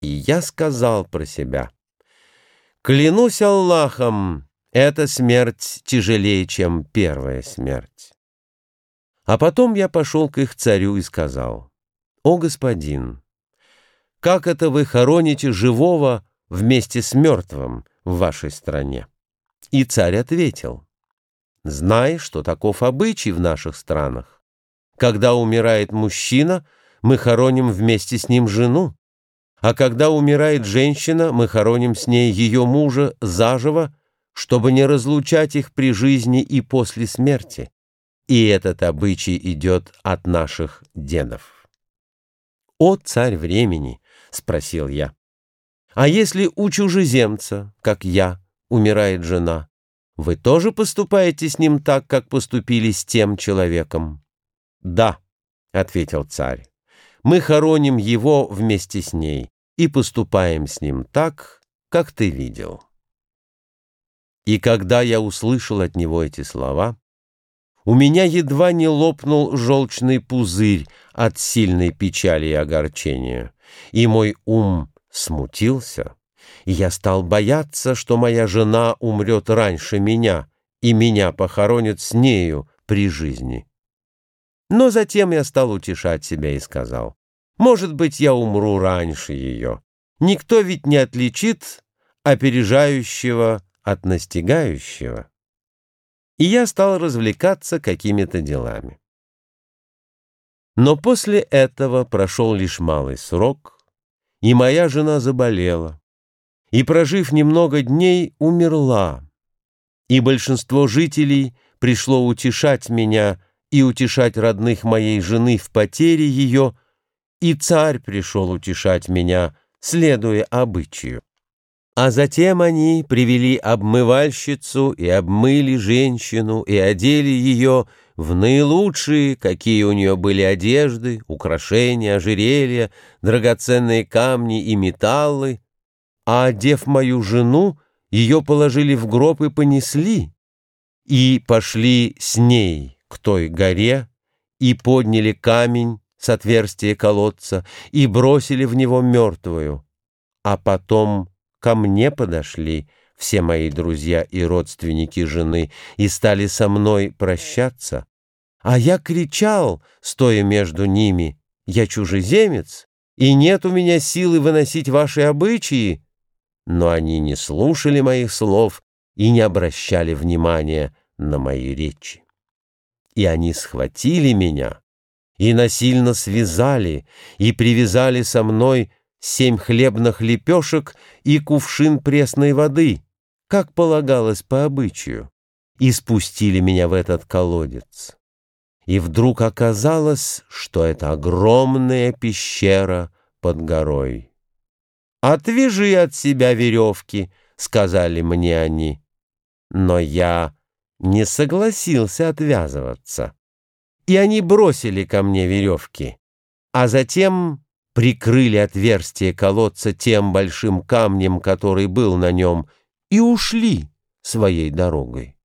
И я сказал про себя, «Клянусь Аллахом, эта смерть тяжелее, чем первая смерть». А потом я пошел к их царю и сказал, «О, господин, как это вы хороните живого вместе с мертвым в вашей стране?» И царь ответил, «Знай, что таков обычай в наших странах. Когда умирает мужчина, мы хороним вместе с ним жену, а когда умирает женщина, мы хороним с ней ее мужа заживо, чтобы не разлучать их при жизни и после смерти. И этот обычай идет от наших дедов. «О, царь времени!» — спросил я. «А если у чужеземца, как я, умирает жена, вы тоже поступаете с ним так, как поступили с тем человеком?» «Да», — ответил царь мы хороним его вместе с ней и поступаем с ним так, как ты видел. И когда я услышал от него эти слова, у меня едва не лопнул желчный пузырь от сильной печали и огорчения, и мой ум смутился, и я стал бояться, что моя жена умрет раньше меня, и меня похоронят с нею при жизни. Но затем я стал утешать себя и сказал, «Может быть, я умру раньше ее. Никто ведь не отличит опережающего от настигающего». И я стал развлекаться какими-то делами. Но после этого прошел лишь малый срок, и моя жена заболела, и, прожив немного дней, умерла, и большинство жителей пришло утешать меня, и утешать родных моей жены в потере ее, и царь пришел утешать меня, следуя обычаю. А затем они привели обмывальщицу и обмыли женщину и одели ее в наилучшие, какие у нее были одежды, украшения, ожерелья, драгоценные камни и металлы, а, одев мою жену, ее положили в гроб и понесли, и пошли с ней к той горе и подняли камень с отверстия колодца и бросили в него мертвую. А потом ко мне подошли все мои друзья и родственники жены и стали со мной прощаться. А я кричал, стоя между ними, «Я чужеземец, и нет у меня силы выносить ваши обычаи». Но они не слушали моих слов и не обращали внимания на мои речи и они схватили меня и насильно связали и привязали со мной семь хлебных лепешек и кувшин пресной воды, как полагалось по обычаю, и спустили меня в этот колодец. И вдруг оказалось, что это огромная пещера под горой. «Отвяжи от себя веревки», — сказали мне они. Но я не согласился отвязываться. И они бросили ко мне веревки, а затем прикрыли отверстие колодца тем большим камнем, который был на нем, и ушли своей дорогой.